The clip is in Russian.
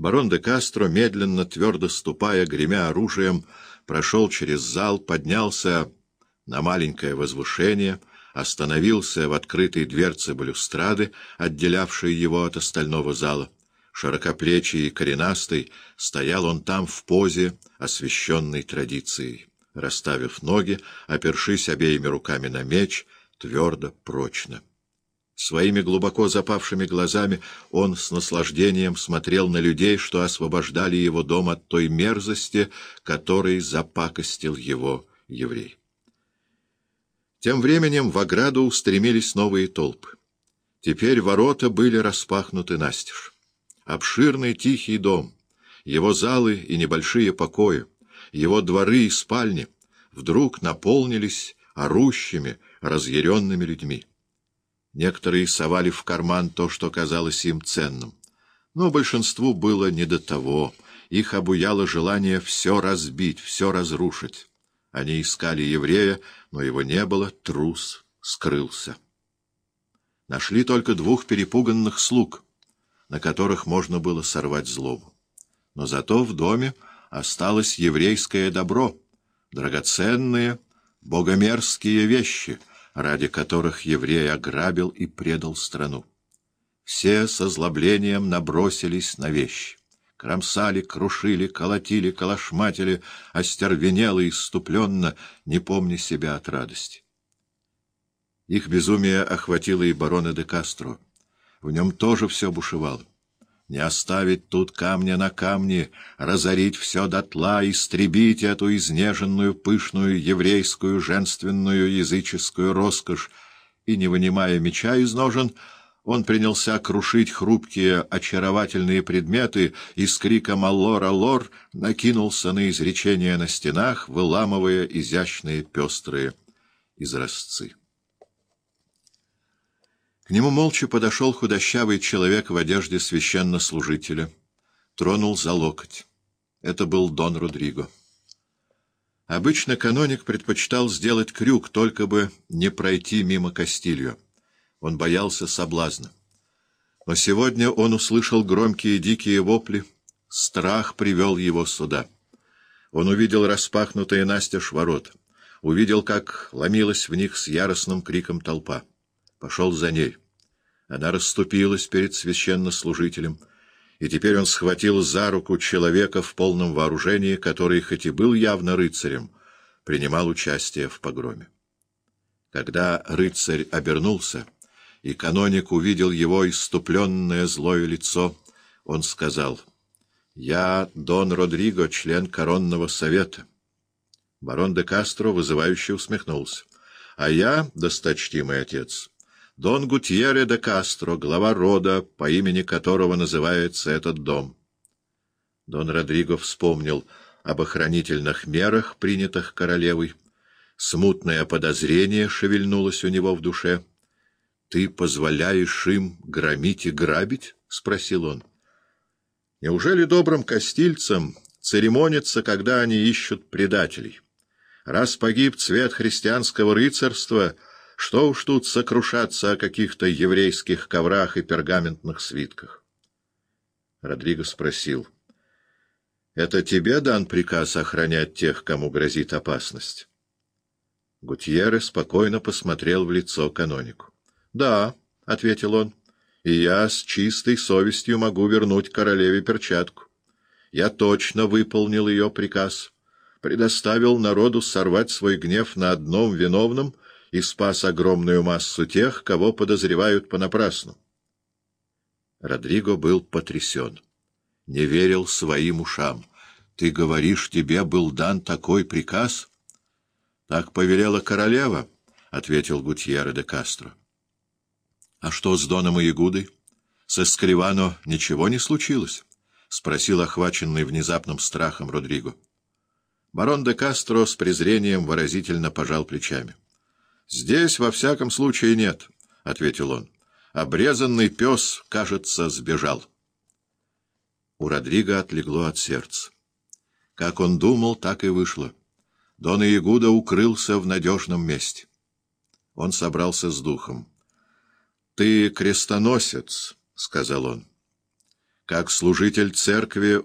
Барон де Кастро, медленно, твердо ступая, гремя оружием, прошел через зал, поднялся на маленькое возвышение, остановился в открытой дверце балюстрады, отделявшей его от остального зала. Широкоплечий и коренастый, стоял он там в позе, освященной традицией, расставив ноги, опершись обеими руками на меч, твердо, прочно. Своими глубоко запавшими глазами он с наслаждением смотрел на людей, что освобождали его дом от той мерзости, которой запакостил его еврей. Тем временем в ограду устремились новые толпы. Теперь ворота были распахнуты настежь. Обширный тихий дом, его залы и небольшие покои, его дворы и спальни вдруг наполнились орущими, разъяренными людьми. Некоторые совали в карман то, что казалось им ценным. Но большинству было не до того. Их обуяло желание все разбить, все разрушить. Они искали еврея, но его не было, трус скрылся. Нашли только двух перепуганных слуг, на которых можно было сорвать злобу. Но зато в доме осталось еврейское добро, драгоценные, богомерзкие вещи — ради которых еврей ограбил и предал страну. Все с озлоблением набросились на вещи. Кромсали, крушили, колотили, калашматили, остервенело и иступленно, не помня себя от радости. Их безумие охватило и барона де Кастро. В нем тоже все бушевало. Не оставить тут камня на камне, разорить все дотла, истребить эту изнеженную, пышную, еврейскую, женственную, языческую роскошь. И, не вынимая меча из ножен, он принялся крушить хрупкие, очаровательные предметы и с криком «Аллор, аллор!» накинулся на изречения на стенах, выламывая изящные пестрые изразцы. К нему молча подошел худощавый человек в одежде священнослужителя. Тронул за локоть. Это был Дон Родриго. Обычно каноник предпочитал сделать крюк, только бы не пройти мимо Кастилью. Он боялся соблазна. Но сегодня он услышал громкие дикие вопли. Страх привел его сюда. Он увидел распахнутые настежь ворот. Увидел, как ломилась в них с яростным криком толпа пошел за ней. Она расступилась перед священнослужителем, и теперь он схватил за руку человека в полном вооружении, который, хоть и был явно рыцарем, принимал участие в погроме. Когда рыцарь обернулся, и каноник увидел его иступленное злое лицо, он сказал, «Я Дон Родриго, член коронного совета». Барон де Кастро вызывающе усмехнулся. «А я, досточтимый отец, Дон Гутьере де Кастро, глава рода, по имени которого называется этот дом. Дон Родриго вспомнил об охранительных мерах, принятых королевой. Смутное подозрение шевельнулось у него в душе. — Ты позволяешь им громить и грабить? — спросил он. — Неужели добрым костильцам церемониться, когда они ищут предателей? Раз погиб цвет христианского рыцарства — что уж тут сокрушаться о каких-то еврейских коврах и пергаментных свитках? Родриго спросил. — Это тебе дан приказ охранять тех, кому грозит опасность? Гутьерре спокойно посмотрел в лицо канонику. — Да, — ответил он, — и я с чистой совестью могу вернуть королеве перчатку. Я точно выполнил ее приказ, предоставил народу сорвать свой гнев на одном виновном — и спас огромную массу тех, кого подозревают понапрасну. Родриго был потрясен, не верил своим ушам. «Ты говоришь, тебе был дан такой приказ?» «Так повелела королева», — ответил Гутьерре де Кастро. «А что с Доном и Ягудой? С Эскривано ничего не случилось?» — спросил охваченный внезапным страхом Родриго. Барон де Кастро с презрением выразительно пожал плечами. «Здесь, во всяком случае, нет», — ответил он. «Обрезанный пес, кажется, сбежал». У Родриго отлегло от сердца. Как он думал, так и вышло. Дон Иегуда укрылся в надежном месте. Он собрался с духом. — Ты крестоносец, — сказал он. Как служитель церкви